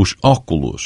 os óculos.